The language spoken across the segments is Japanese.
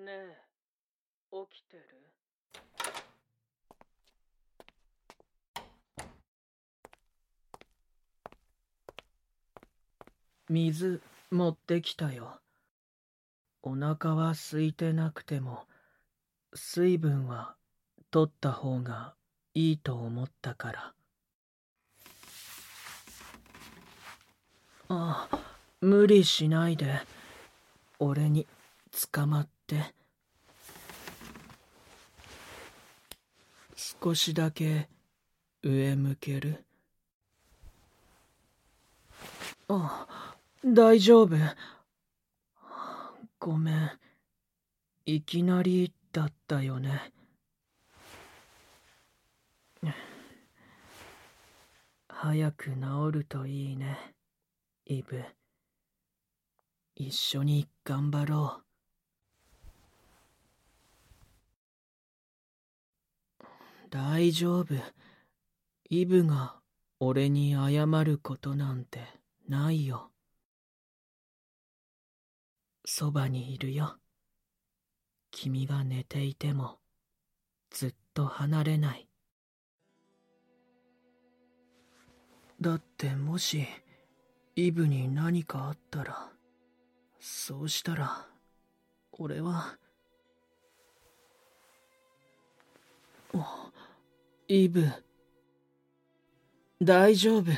ねえ、起きてる？水持ってきたよ。お腹は空いてなくても、水分は取った方がいいと思ったから。ああ、無理しないで。俺に捕まって。少しだけ上向ける。あ、大丈夫。ごめん。いきなりだったよね。早く治るといいね、イブ。一緒に頑張ろう。大丈夫。イブが俺に謝ることなんてないよ。そばにいるよ。君が寝ていてもずっと離れない。だってもしイブに何かあったらそうしたら俺はイブ。大丈夫。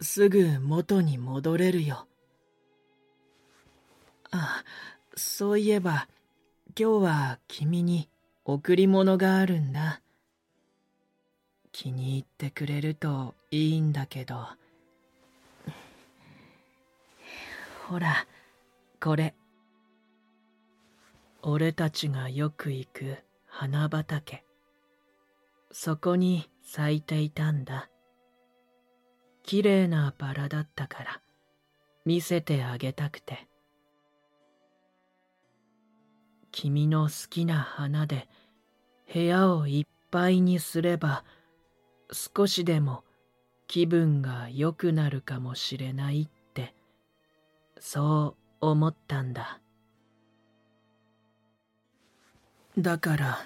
すぐ元に戻れるよ。あそういえば今日は君に贈り物があるんだ。気に入ってくれるといいんだけど。ほらこれ。俺たちがよく行く花畑。そこに咲いていたんだ。綺麗なバラだったから見せてあげたくて。君の好きな花で部屋をいっぱいにすれば少しでも気分が良くなるかもしれないってそう思ったんだ。だから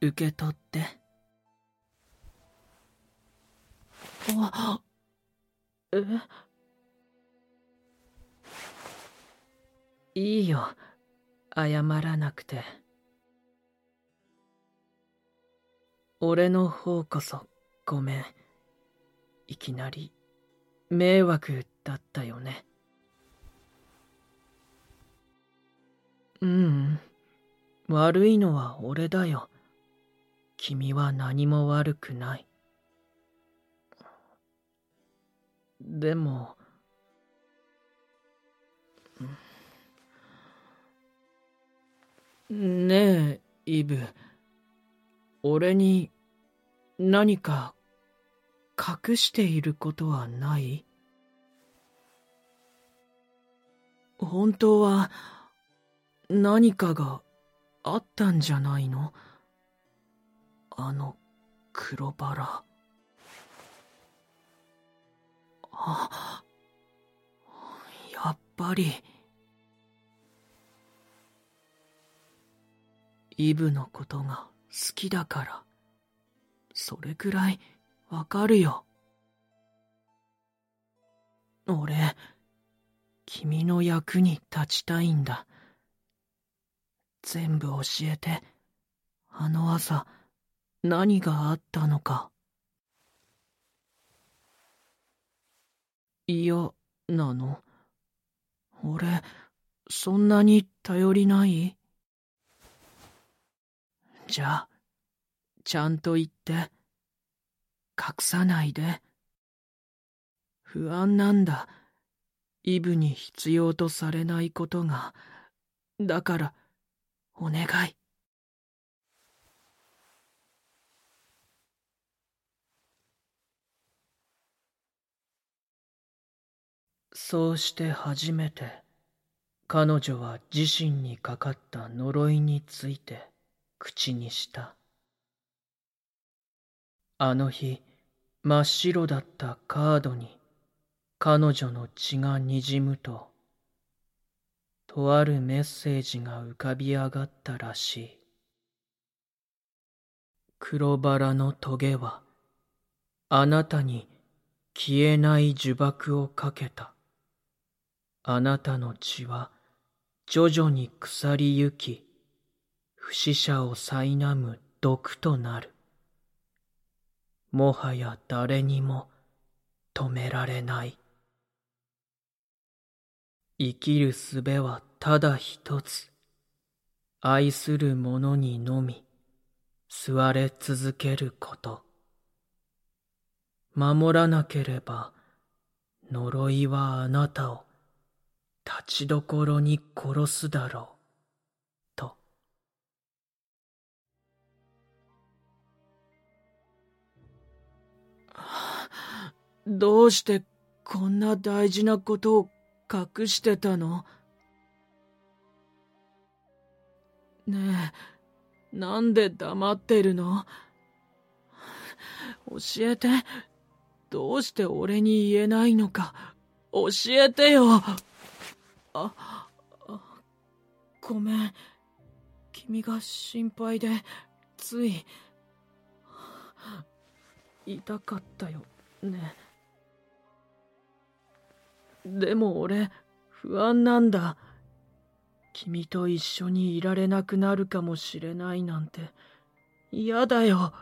受け取って。あえ？いいよ謝らなくて俺の方こそごめん。いきなり、迷惑だったよね。ううん。悪いのは俺だよ。君は何も悪くない。でも、ねえ、イブ。俺に何か隠していることはない？本当は何かがあったんじゃないの？あの黒バラ。あ、やっぱり。イブのことが好きだから、それくらいわかるよ。俺、君の役に立ちたいんだ。全部教えて、あの朝、何があったのか。嫌なの？俺、そんなに頼りない？じゃあ、ちゃんと言って。隠さないで。不安なんだ。イブに必要とされないことが。だから、お願い。そうして初めて、彼女は自身にかかった呪いについて口にした。あの日、真っ白だったカードに彼女の血がにじむと、とあるメッセージが浮かび上がったらしい。黒バラのトゲは、あなたに消えない呪縛をかけた。あなたの血は徐々に腐りゆき、不死者を苛む毒となる。もはや誰にも止められない。生きる術はただ一つ。愛する者にのみ、座れ続けること。守らなければ、呪いはあなたを立ちどころに殺すだろう。と。どうしてこんな大事なことを隠してたの？ねえ、なんで黙ってるの？教えて。どうして俺に言えないのか、教えてよ。あ、あごめん。君が心配で、つい、痛かったよ、ね。でも俺、不安なんだ。君と一緒にいられなくなるかもしれないなんて、嫌だよ。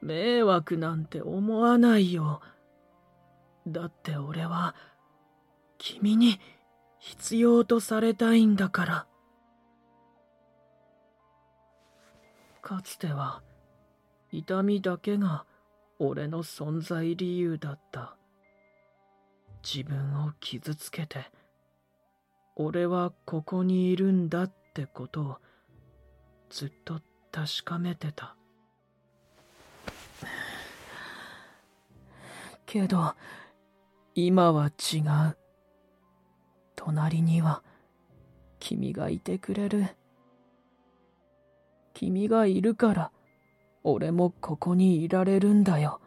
迷惑なんて思わないよ。だって俺は、君に必要とされたいんだから。かつては、痛みだけが俺の存在理由だった。自分を傷つけて、俺はここにいるんだってことをずっと確かめてた。けど、今は違う。隣には、君がいてくれる。君がいるから、俺もここにいられるんだよ。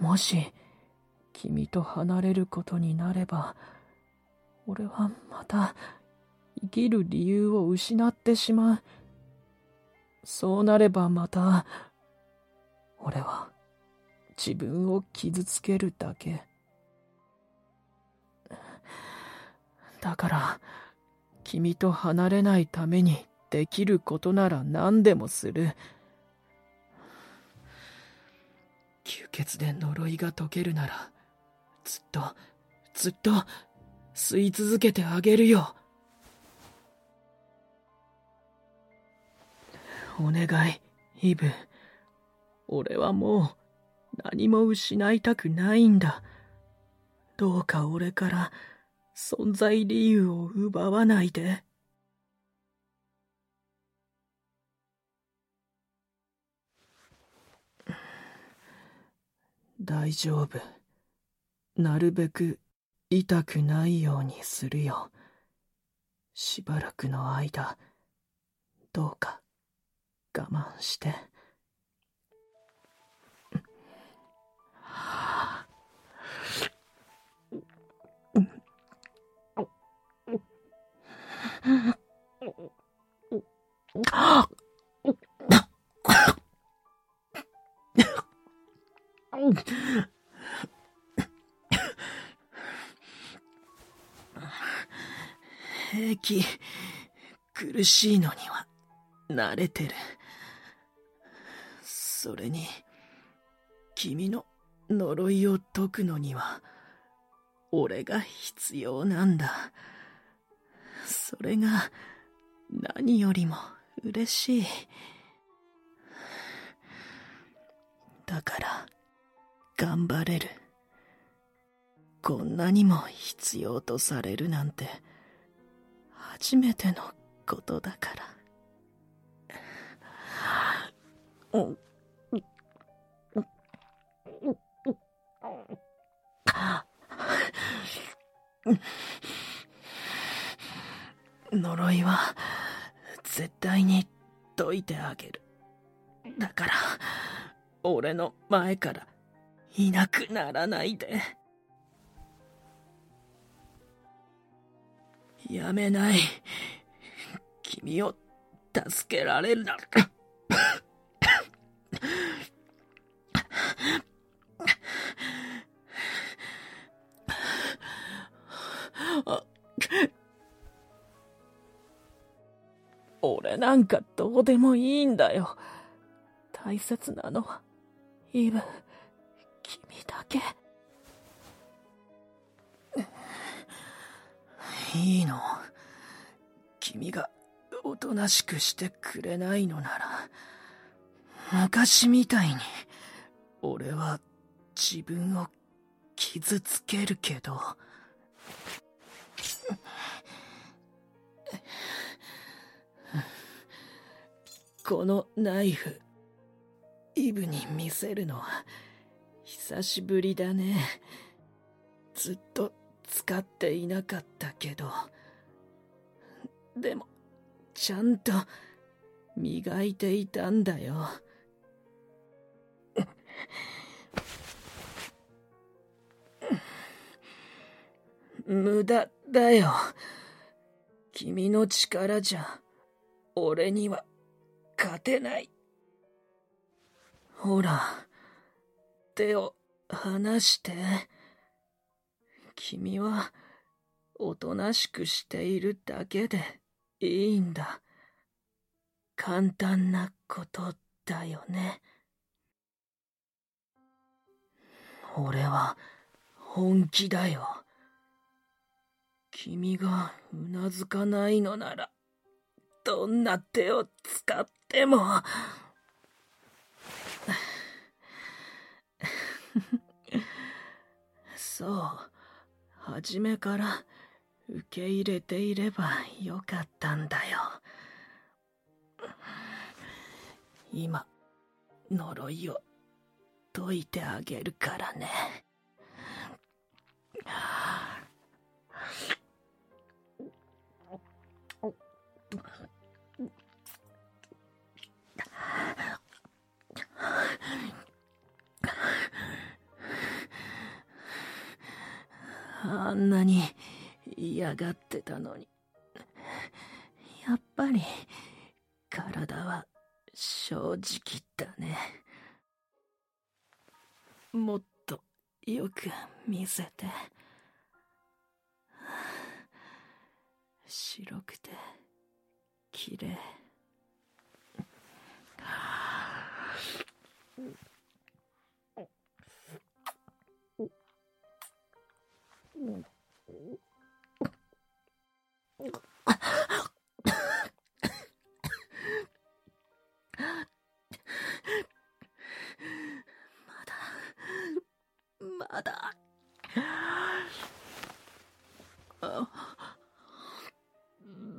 もし、君と離れることになれば、俺はまた生きる理由を失ってしまう。そうなればまた、俺は自分を傷つけるだけ。だから、君と離れないためにできることなら何でもする。吸血で呪いが解けるなら、ずっと、ずっと、吸い続けてあげるよ。お願い、イブ。俺はもう、何も失いたくないんだ。どうか俺から、存在理由を奪わないで。大丈夫。なるべく痛くないようにするよ。しばらくの間、どうか我慢して。平気。苦しいのには慣れてる。それに、君の呪いを解くのには、俺が必要なんだ。それが何よりも嬉しい。だから、頑張れる。こんなにも必要とされるなんて、初めてのことだから。呪いは絶対に解いてあげる。だから、俺の前からいなくならないで。やめない。君を助けられるなら俺なんかどうでもいいんだよ。大切なのは、イブ、君だけ。いいの。君がおとなしくしてくれないのなら、昔みたいに、俺は自分を傷つけるけど、このナイフ、イブに見せるのは、久しぶりだね。ずっと使っていなかったけど。でも、ちゃんと磨いていたんだよ。無駄だよ。君の力じゃ、俺には勝てない。ほら、手を離して。君は、おとなしくしているだけでいいんだ。簡単なことだよね。俺は本気だよ。君がうなずかないのなら、どんな手を使ってても。そう、初めから受け入れていればよかったんだよ。今、呪いを解いてあげるからね。嫌がってたのに。やっぱり、体は正直だね。もっとよく見せて。白くて、綺麗。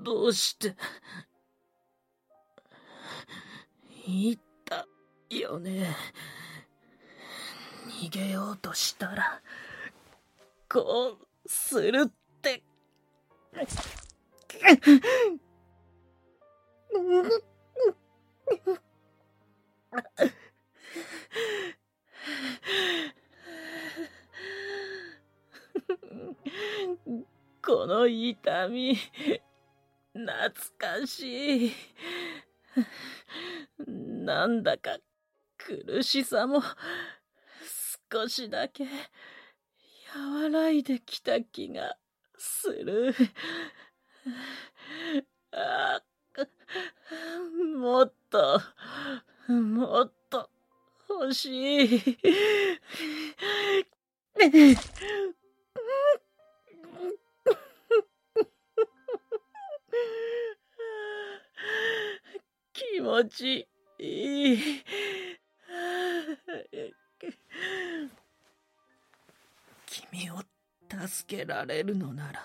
どうして。言ったよね。逃げようとしたら、こうするって。この痛み、懐かしい。なんだか苦しさも少しだけ和らいできた気がする。あもっと、もっと欲しい。持ちいい。君を助けられるのなら、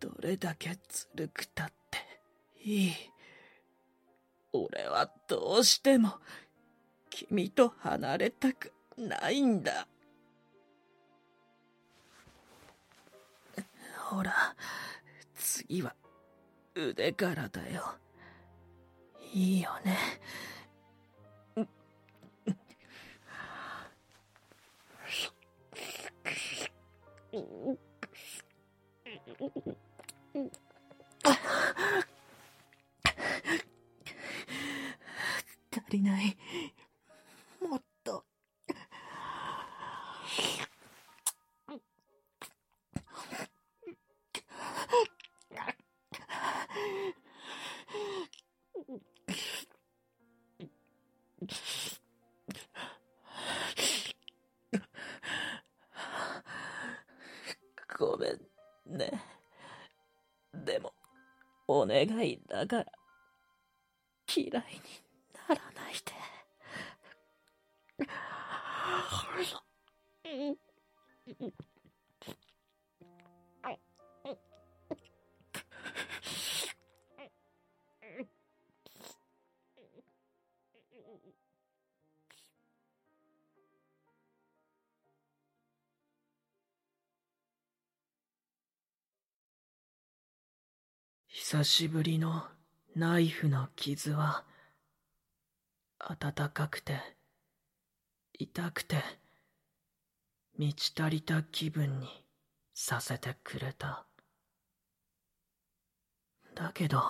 どれだけずるくたっていい。俺はどうしても君と離れたくないんだ。ほら、次は腕からだよ。いいよね。足りない。ごめんね。でも、お願いだから、嫌いにならないで。久しぶりのナイフの傷は暖かくて痛くて満ち足りた気分にさせてくれた。だけど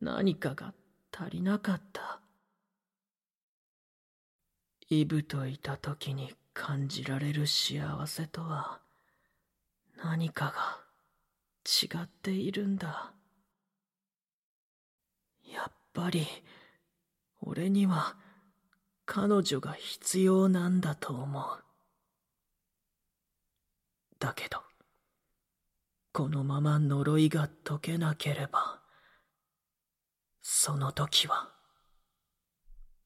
何かが足りなかった。イブといた時に感じられる幸せとは何かが違っているんだ。やっぱり、俺には彼女が必要なんだと思う。だけど、このまま呪いが解けなければ、その時は、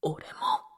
俺も。